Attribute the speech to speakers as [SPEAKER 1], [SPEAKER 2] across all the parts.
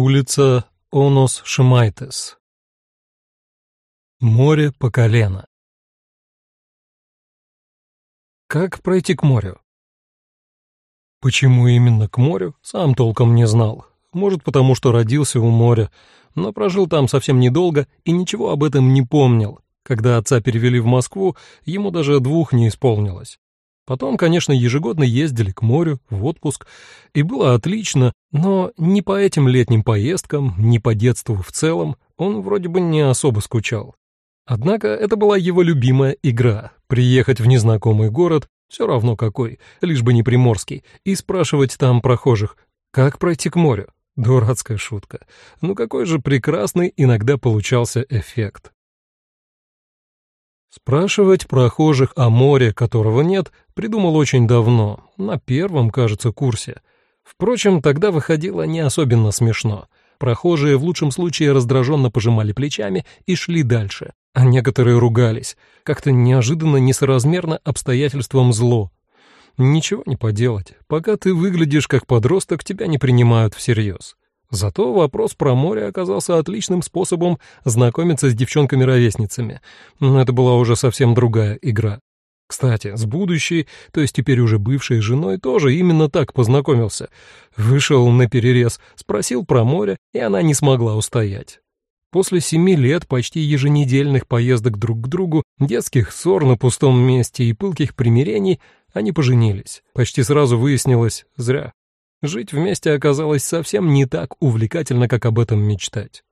[SPEAKER 1] Улица Онос Шимайтес. Море по колено. Как пройти к морю? Почему именно к морю, сам толком не знал. Может, потому что родился у моря, но прожил там совсем недолго и ничего об этом не помнил. Когда отца перевели в Москву, ему даже двух не исполнилось. Потом, конечно, ежегодно ездили к морю, в отпуск, и было отлично, но ни по этим летним поездкам, ни по детству в целом он вроде бы не особо скучал. Однако это была его любимая игра — приехать в незнакомый город, все равно какой, лишь бы не приморский, и спрашивать там прохожих, как пройти к морю. Дурацкая шутка. Ну какой же прекрасный иногда получался эффект. Спрашивать прохожих о море, которого нет, придумал очень давно, на первом, кажется, курсе. Впрочем, тогда выходило не особенно смешно. Прохожие в лучшем случае раздраженно пожимали плечами и шли дальше, а некоторые ругались, как-то неожиданно несоразмерно обстоятельствам зло. Ничего не поделать, пока ты выглядишь как подросток, тебя не принимают всерьез. Зато вопрос про море оказался отличным способом знакомиться с девчонками-ровесницами, но это была уже совсем другая игра. Кстати, с будущей, то есть теперь уже бывшей женой, тоже именно так познакомился. Вышел на перерез, спросил про море, и она не смогла устоять. После семи лет почти еженедельных поездок друг к другу, детских ссор на пустом месте и пылких примирений, они поженились. Почти сразу выяснилось, зря. Жить вместе оказалось совсем не так увлекательно, как об этом мечтать.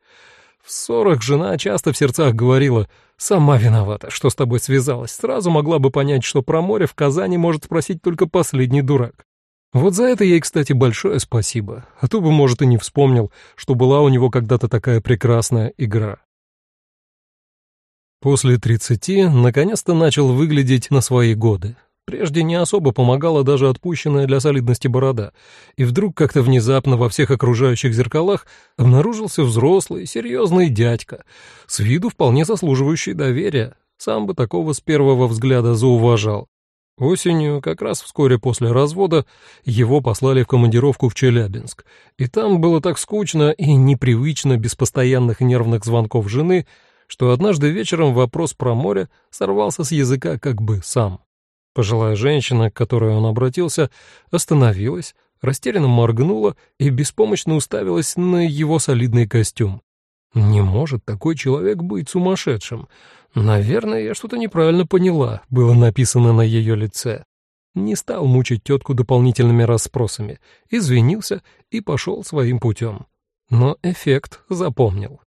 [SPEAKER 1] В ссорах жена часто в сердцах говорила «Сама виновата, что с тобой связалась. Сразу могла бы понять, что про море в Казани может спросить только последний дурак». Вот за это ей, кстати, большое спасибо, а то бы, может, и не вспомнил, что была у него когда-то такая прекрасная игра. После тридцати наконец-то начал выглядеть на свои годы. Прежде не особо помогала даже отпущенная для солидности борода, и вдруг как-то внезапно во всех окружающих зеркалах обнаружился взрослый, серьезный дядька, с виду вполне заслуживающий доверия, сам бы такого с первого взгляда зауважал. Осенью, как раз вскоре после развода, его послали в командировку в Челябинск, и там было так скучно и непривычно без постоянных нервных звонков жены, что однажды вечером вопрос про море сорвался с языка как бы сам. Пожилая женщина, к которой он обратился, остановилась, растерянно моргнула и беспомощно уставилась на его солидный костюм. «Не может такой человек быть сумасшедшим. Наверное, я что-то неправильно поняла», — было написано на ее лице. Не стал мучить тетку дополнительными расспросами, извинился и пошел своим путем. Но эффект запомнил.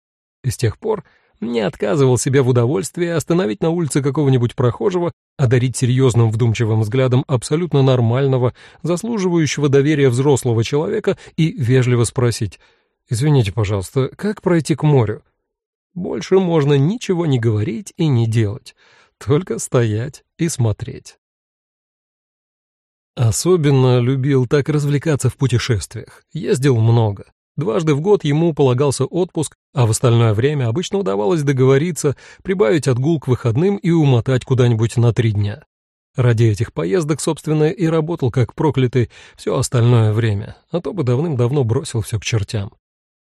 [SPEAKER 1] И с тех пор не отказывал себе в удовольствии остановить на улице какого-нибудь прохожего, одарить серьезным вдумчивым взглядом абсолютно нормального, заслуживающего доверия взрослого человека и вежливо спросить «Извините, пожалуйста, как пройти к морю?» Больше можно ничего не говорить и не делать, только стоять и смотреть. Особенно любил так развлекаться в путешествиях, ездил много. Дважды в год ему полагался отпуск, а в остальное время обычно удавалось договориться, прибавить отгул к выходным и умотать куда-нибудь на три дня. Ради этих поездок, собственно, и работал как проклятый все остальное время, а то бы давным-давно бросил все к чертям.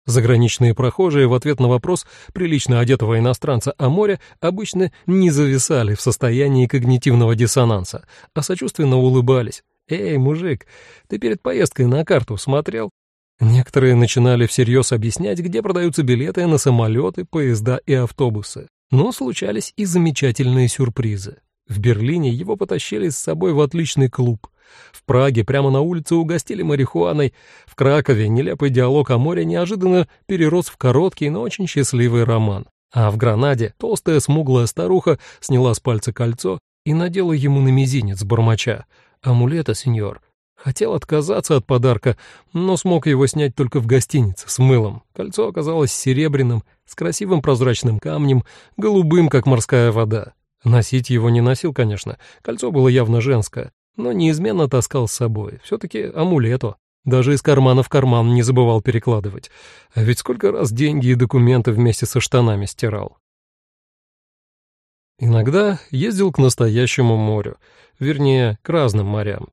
[SPEAKER 1] Заграничные прохожие в ответ на вопрос прилично одетого иностранца о море обычно не зависали в состоянии когнитивного диссонанса, а сочувственно улыбались. «Эй, мужик, ты перед поездкой на карту смотрел? Некоторые начинали всерьез объяснять, где продаются билеты на самолеты, поезда и автобусы. Но случались и замечательные сюрпризы. В Берлине его потащили с собой в отличный клуб. В Праге прямо на улице угостили марихуаной. В Кракове нелепый диалог о море неожиданно перерос в короткий, но очень счастливый роман. А в Гранаде толстая смуглая старуха сняла с пальца кольцо и надела ему на мизинец бормоча. «Амулета, сеньор, Хотел отказаться от подарка, но смог его снять только в гостинице с мылом. Кольцо оказалось серебряным, с красивым прозрачным камнем, голубым, как морская вода. Носить его не носил, конечно, кольцо было явно женское, но неизменно таскал с собой. Все-таки амулету. Даже из кармана в карман не забывал перекладывать. А ведь сколько раз деньги и документы вместе со штанами стирал. Иногда ездил к настоящему морю, вернее, к разным морям.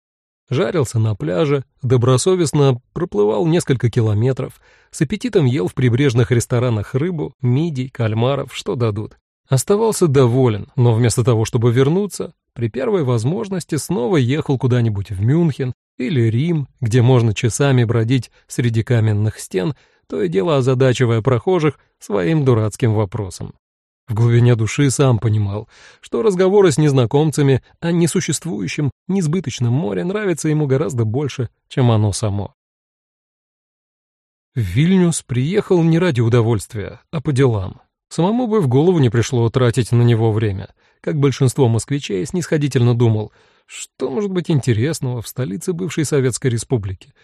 [SPEAKER 1] Жарился на пляже, добросовестно проплывал несколько километров, с аппетитом ел в прибрежных ресторанах рыбу, мидий, кальмаров, что дадут. Оставался доволен, но вместо того, чтобы вернуться, при первой возможности снова ехал куда-нибудь в Мюнхен или Рим, где можно часами бродить среди каменных стен, то и дело озадачивая прохожих своим дурацким вопросом. В глубине души сам понимал, что разговоры с незнакомцами о несуществующем, несбыточном море нравятся ему гораздо больше, чем оно само. В Вильнюс приехал не ради удовольствия, а по делам. Самому бы в голову не пришло тратить на него время. Как большинство москвичей снисходительно думал, что может быть интересного в столице бывшей Советской Республики.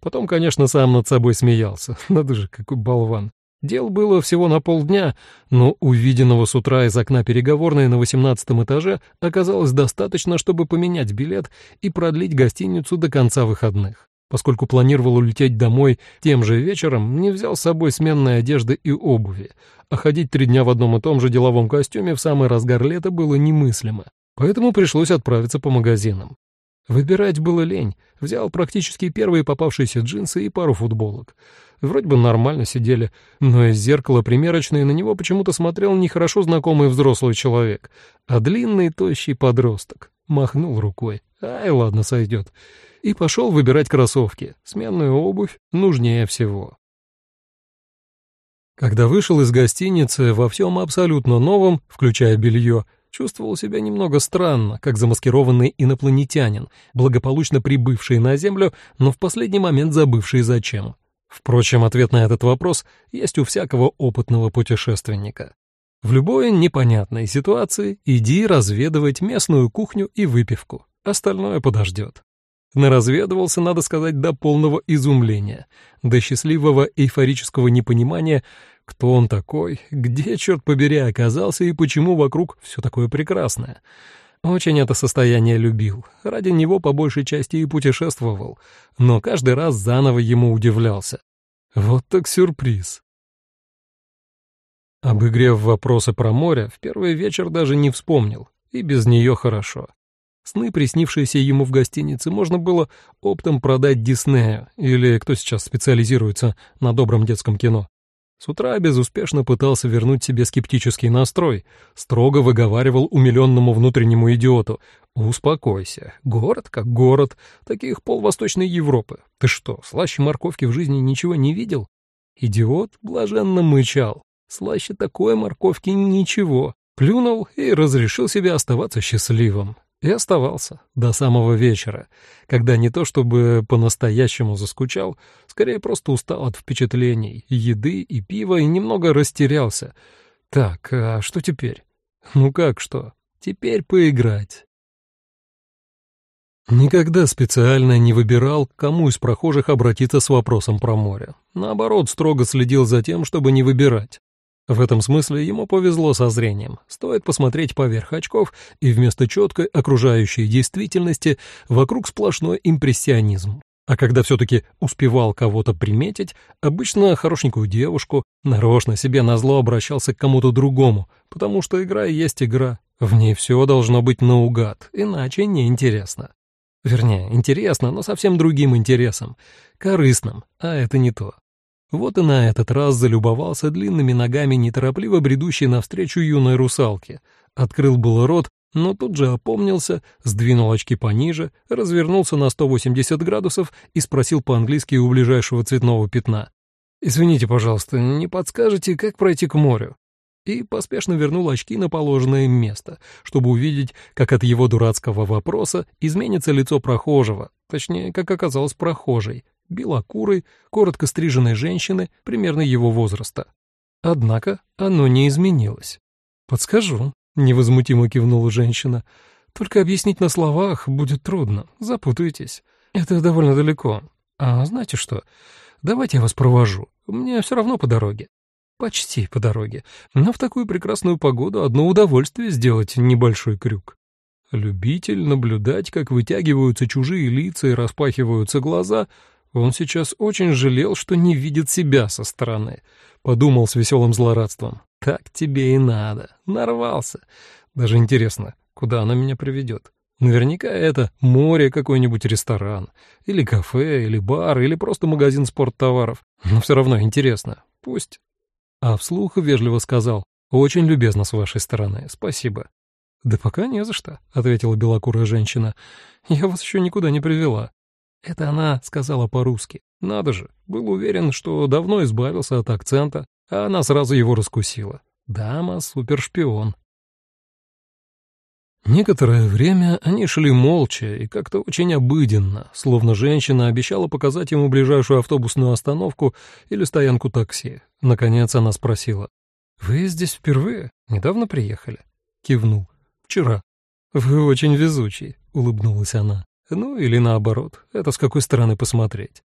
[SPEAKER 1] Потом, конечно, сам над собой смеялся. Надо же, какой болван. Дел было всего на полдня, но увиденного с утра из окна переговорной на восемнадцатом этаже оказалось достаточно, чтобы поменять билет и продлить гостиницу до конца выходных. Поскольку планировал улететь домой тем же вечером, не взял с собой сменной одежды и обуви, а ходить три дня в одном и том же деловом костюме в самый разгар лета было немыслимо, поэтому пришлось отправиться по магазинам. Выбирать было лень. Взял практически первые попавшиеся джинсы и пару футболок. Вроде бы нормально сидели, но из зеркала примерочной на него почему-то смотрел нехорошо знакомый взрослый человек, а длинный тощий подросток. Махнул рукой. Ай, ладно, сойдет. И пошел выбирать кроссовки. Сменную обувь нужнее всего. Когда вышел из гостиницы во всем абсолютно новом, включая белье, чувствовал себя немного странно, как замаскированный инопланетянин, благополучно прибывший на Землю, но в последний момент забывший зачем. Впрочем, ответ на этот вопрос есть у всякого опытного путешественника. В любой непонятной ситуации иди разведывать местную кухню и выпивку, остальное подождет. Наразведывался, надо сказать, до полного изумления, до счастливого эйфорического непонимания, кто он такой, где, черт побери, оказался и почему вокруг все такое прекрасное. Очень это состояние любил, ради него по большей части и путешествовал, но каждый раз заново ему удивлялся. Вот так сюрприз. Об игре в вопросы про море в первый вечер даже не вспомнил, и без нее хорошо. Сны, приснившиеся ему в гостинице, можно было оптом продать Диснею, или кто сейчас специализируется на добром детском кино. С утра безуспешно пытался вернуть себе скептический настрой, строго выговаривал умиленному внутреннему идиоту. «Успокойся. Город как город. Таких полвосточной Европы. Ты что, слаще морковки в жизни ничего не видел?» Идиот блаженно мычал. Слаще такой морковки ничего. Плюнул и разрешил себе оставаться счастливым. И оставался до самого вечера, когда не то чтобы по-настоящему заскучал, скорее просто устал от впечатлений, еды и пива и немного растерялся. Так, а что теперь? Ну как что? Теперь поиграть. Никогда специально не выбирал, кому из прохожих обратиться с вопросом про море. Наоборот, строго следил за тем, чтобы не выбирать. В этом смысле ему повезло со зрением. Стоит посмотреть поверх очков, и вместо четкой окружающей действительности вокруг сплошной импрессионизм. А когда все-таки успевал кого-то приметить, обычно хорошенькую девушку, нарочно себе назло обращался к кому-то другому, потому что игра есть игра. В ней все должно быть наугад, иначе неинтересно. Вернее, интересно, но совсем другим интересом. Корыстным, а это не то. Вот и на этот раз залюбовался длинными ногами неторопливо бредущей навстречу юной русалки. Открыл был рот, но тут же опомнился, сдвинул очки пониже, развернулся на 180 градусов и спросил по-английски у ближайшего цветного пятна. «Извините, пожалуйста, не подскажете, как пройти к морю?» И поспешно вернул очки на положенное место, чтобы увидеть, как от его дурацкого вопроса изменится лицо прохожего, точнее, как оказалось прохожей, белокурой, коротко стриженной женщины примерно его возраста. Однако оно не изменилось. «Подскажу», — невозмутимо кивнула женщина. «Только объяснить на словах будет трудно, запутаетесь. Это довольно далеко. А знаете что? Давайте я вас провожу. Мне все равно по дороге». «Почти по дороге. Но в такую прекрасную погоду одно удовольствие сделать небольшой крюк». Любитель наблюдать, как вытягиваются чужие лица и распахиваются глаза — он сейчас очень жалел, что не видит себя со стороны. Подумал с веселым злорадством. Так тебе и надо. Нарвался. Даже интересно, куда она меня приведет. Наверняка это море, какой-нибудь ресторан, или кафе, или бар, или просто магазин спорттоваров. Но все равно интересно. Пусть. А вслух вежливо сказал. «Очень любезно с вашей стороны. Спасибо». «Да пока не за что», — ответила белокурая женщина. «Я вас еще никуда не привела». Это она сказала по-русски. Надо же, был уверен, что давно избавился от акцента, а она сразу его раскусила. Дама — супершпион. Некоторое время они шли молча и как-то очень обыденно, словно женщина обещала показать ему ближайшую автобусную остановку или стоянку такси. Наконец она спросила. «Вы здесь впервые? Недавно приехали?» Кивнул. «Вчера». «Вы очень везучий», — улыбнулась она. «Ну или наоборот, это с какой стороны посмотреть».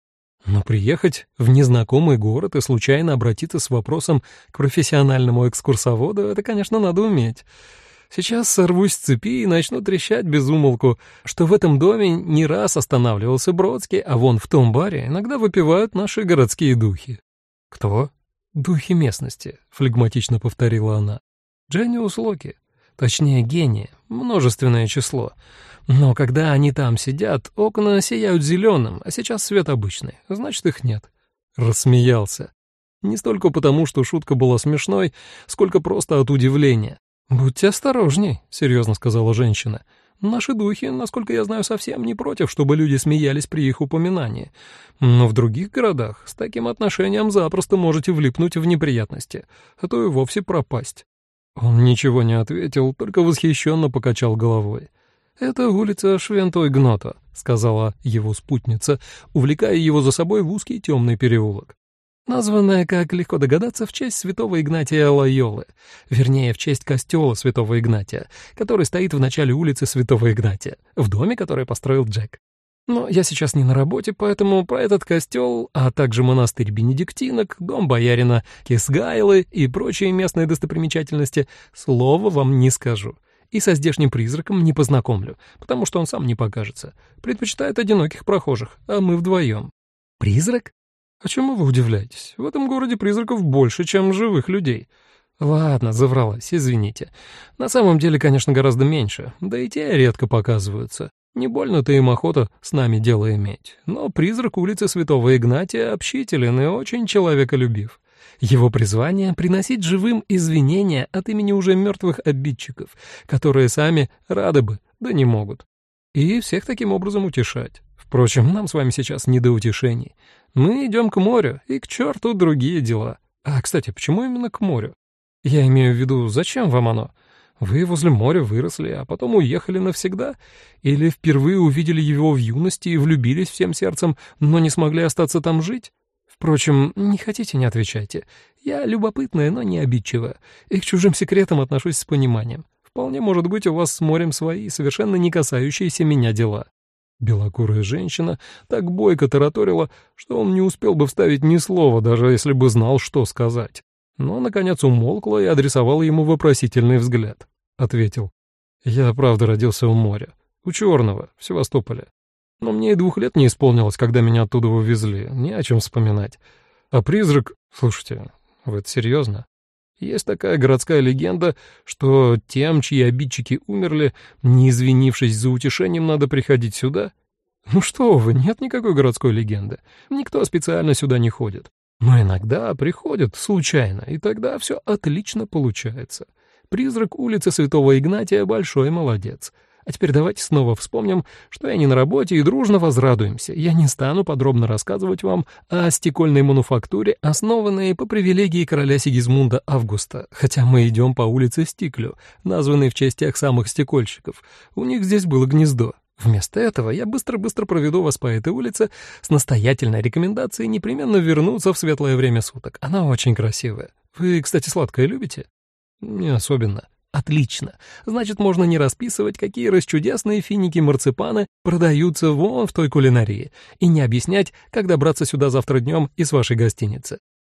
[SPEAKER 1] Но приехать в незнакомый город и случайно обратиться с вопросом к профессиональному экскурсоводу — это, конечно, надо уметь. Сейчас сорвусь с цепи и начну трещать без умолку, что в этом доме не раз останавливался Бродский, а вон в том баре иногда выпивают наши городские духи. Кто? Духи местности, флегматично повторила она. Дженниус Локи. Точнее, гении, множественное число. Но когда они там сидят, окна сияют зеленым, а сейчас свет обычный, значит, их нет. Рассмеялся. Не столько потому, что шутка была смешной, сколько просто от удивления. «Будьте осторожней», — серьезно сказала женщина. «Наши духи, насколько я знаю, совсем не против, чтобы люди смеялись при их упоминании. Но в других городах с таким отношением запросто можете влипнуть в неприятности, а то и вовсе пропасть». Он ничего не ответил, только восхищенно покачал головой. «Это улица Швентой Гнота», — сказала его спутница, увлекая его за собой в узкий темный переулок названная, как легко догадаться, в честь святого Игнатия Лайолы, вернее, в честь костела святого Игнатия, который стоит в начале улицы святого Игнатия, в доме, который построил Джек. Но я сейчас не на работе, поэтому про этот костел, а также монастырь бенедиктинок, дом боярина Кисгайлы и прочие местные достопримечательности слова вам не скажу. И со здешним призраком не познакомлю, потому что он сам не покажется. Предпочитает одиноких прохожих, а мы вдвоем. «Призрак?» «А чему вы удивляетесь? В этом городе призраков больше, чем живых людей». «Ладно, завралась, извините. На самом деле, конечно, гораздо меньше, да и те редко показываются. Не больно-то им охота с нами дело иметь. Но призрак улицы Святого Игнатия общителен и очень человеколюбив. Его призвание — приносить живым извинения от имени уже мертвых обидчиков, которые сами рады бы, да не могут. И всех таким образом утешать. Впрочем, нам с вами сейчас не до утешений. Мы идем к морю, и к черту другие дела. А, кстати, почему именно к морю? Я имею в виду, зачем вам оно? Вы возле моря выросли, а потом уехали навсегда? Или впервые увидели его в юности и влюбились всем сердцем, но не смогли остаться там жить? Впрочем, не хотите, не отвечайте. Я любопытная, но не обидчивая, и к чужим секретам отношусь с пониманием. Вполне может быть у вас с морем свои, совершенно не касающиеся меня дела. Белокурая женщина так бойко тараторила, что он не успел бы вставить ни слова, даже если бы знал, что сказать. Но, наконец, умолкла и адресовала ему вопросительный взгляд. Ответил. «Я, правда, родился у моря. У Черного, в Севастополе. Но мне и двух лет не исполнилось, когда меня оттуда вывезли. Не о чем вспоминать. А призрак... Слушайте, вы это серьезно? Есть такая городская легенда, что тем, чьи обидчики умерли, не извинившись за утешением, надо приходить сюда. Ну что вы, нет никакой городской легенды. Никто специально сюда не ходит. Но иногда приходят случайно, и тогда все отлично получается. Призрак улицы Святого Игнатия — большой молодец. А теперь давайте снова вспомним, что я не на работе и дружно возрадуемся. Я не стану подробно рассказывать вам о стекольной мануфактуре, основанной по привилегии короля Сигизмунда Августа, хотя мы идем по улице Стиклю, названной в честь тех самых стекольщиков. У них здесь было гнездо. Вместо этого я быстро-быстро проведу вас по этой улице с настоятельной рекомендацией непременно вернуться в светлое время суток. Она очень красивая. Вы, кстати, сладкое любите? Не особенно. Отлично. Значит, можно не расписывать, какие расчудесные финики-марципаны продаются вон в той кулинарии, и не объяснять, как добраться сюда завтра днем из вашей гостиницы.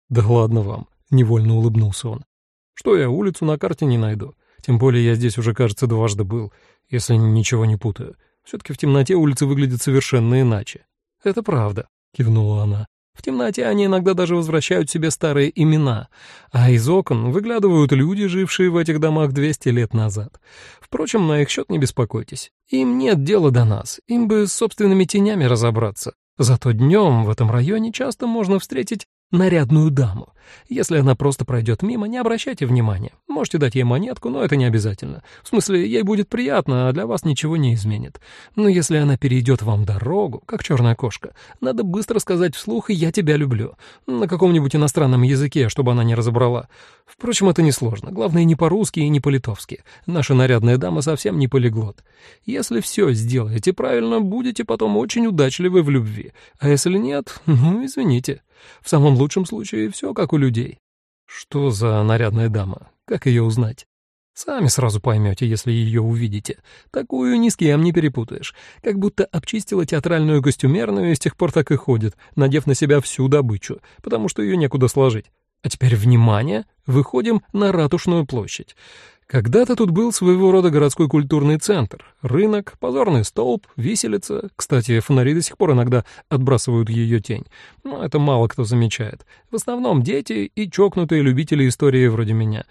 [SPEAKER 1] Да ладно вам, невольно улыбнулся он. Что я улицу на карте не найду? Тем более я здесь уже, кажется, дважды был, если ничего не путаю. Все-таки в темноте улицы выглядят совершенно иначе. Это правда, кивнула она. В темноте они иногда даже возвращают себе старые имена, а из окон выглядывают люди, жившие в этих домах 200 лет назад. Впрочем, на их счет не беспокойтесь. Им нет дела до нас, им бы с собственными тенями разобраться. Зато днем в этом районе часто можно встретить нарядную даму. Если она просто пройдет мимо, не обращайте внимания. Можете дать ей монетку, но это не обязательно. В смысле, ей будет приятно, а для вас ничего не изменит. Но если она перейдет вам дорогу, как черная кошка, надо быстро сказать вслух «я тебя люблю» на каком-нибудь иностранном языке, чтобы она не разобрала. Впрочем, это несложно. Главное, не по-русски и не по-литовски. Наша нарядная дама совсем не полиглот. Если все сделаете правильно, будете потом очень удачливы в любви. А если нет, ну, извините. В самом лучшем случае все как у людей. Что за нарядная дама? Как ее узнать? Сами сразу поймете, если ее увидите. Такую ни с кем не перепутаешь. Как будто обчистила театральную костюмерную и с тех пор так и ходит, надев на себя всю добычу, потому что ее некуда сложить. А теперь, внимание, выходим на Ратушную площадь. Когда-то тут был своего рода городской культурный центр. Рынок, позорный столб, виселица. Кстати, фонари до сих пор иногда отбрасывают ее тень. Но это мало кто замечает. В основном дети и чокнутые любители истории вроде меня.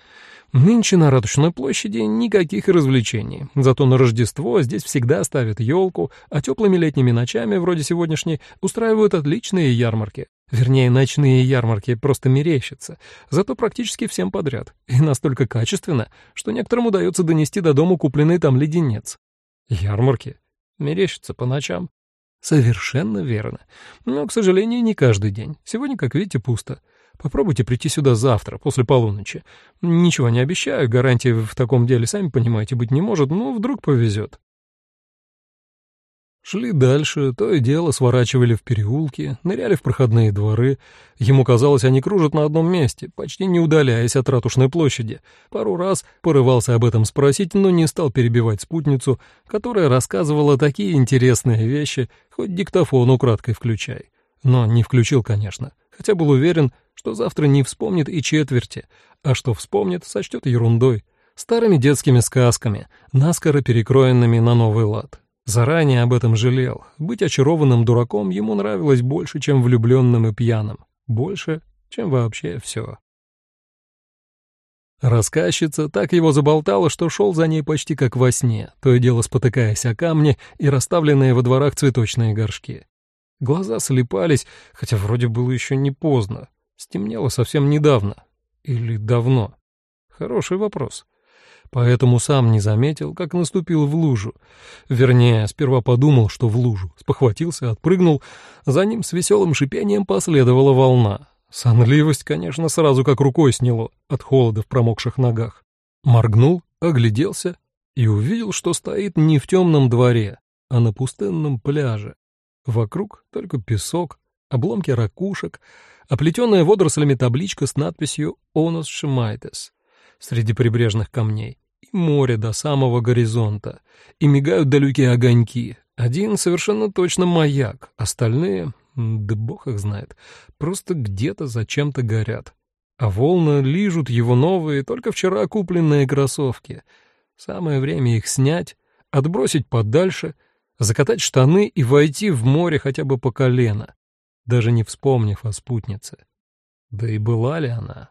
[SPEAKER 1] Нынче на Ратушной площади никаких развлечений. Зато на Рождество здесь всегда ставят елку, а теплыми летними ночами, вроде сегодняшней, устраивают отличные ярмарки. Вернее, ночные ярмарки просто мерещатся, зато практически всем подряд, и настолько качественно, что некоторым удается донести до дома купленный там леденец. Ярмарки мерещатся по ночам. Совершенно верно. Но, к сожалению, не каждый день. Сегодня, как видите, пусто. Попробуйте прийти сюда завтра, после полуночи. Ничего не обещаю, гарантии в таком деле, сами понимаете, быть не может, но вдруг повезет. Шли дальше, то и дело сворачивали в переулки, ныряли в проходные дворы. Ему казалось, они кружат на одном месте, почти не удаляясь от ратушной площади. Пару раз порывался об этом спросить, но не стал перебивать спутницу, которая рассказывала такие интересные вещи, хоть диктофон украдкой включай. Но не включил, конечно, хотя был уверен, что завтра не вспомнит и четверти, а что вспомнит, сочтет ерундой, старыми детскими сказками, наскоро перекроенными на новый лад. Заранее об этом жалел. Быть очарованным дураком ему нравилось больше, чем влюбленным и пьяным. Больше, чем вообще все. Рассказчица так его заболтала, что шел за ней почти как во сне, то и дело спотыкаясь о камни и расставленные во дворах цветочные горшки. Глаза слепались, хотя вроде было еще не поздно. Стемнело совсем недавно. Или давно? Хороший вопрос поэтому сам не заметил, как наступил в лужу. Вернее, сперва подумал, что в лужу, спохватился, отпрыгнул, за ним с веселым шипением последовала волна. Сонливость, конечно, сразу как рукой сняло от холода в промокших ногах. Моргнул, огляделся и увидел, что стоит не в темном дворе, а на пустынном пляже. Вокруг только песок, обломки ракушек, оплетенная водорослями табличка с надписью «Онос Шимайтес» среди прибрежных камней море до самого горизонта, и мигают далекие огоньки. Один совершенно точно маяк, остальные, да бог их знает, просто где-то зачем-то горят. А волны лижут его новые, только вчера купленные кроссовки. Самое время их снять, отбросить подальше, закатать штаны и войти в море хотя бы по колено, даже не вспомнив о спутнице. Да и была ли она?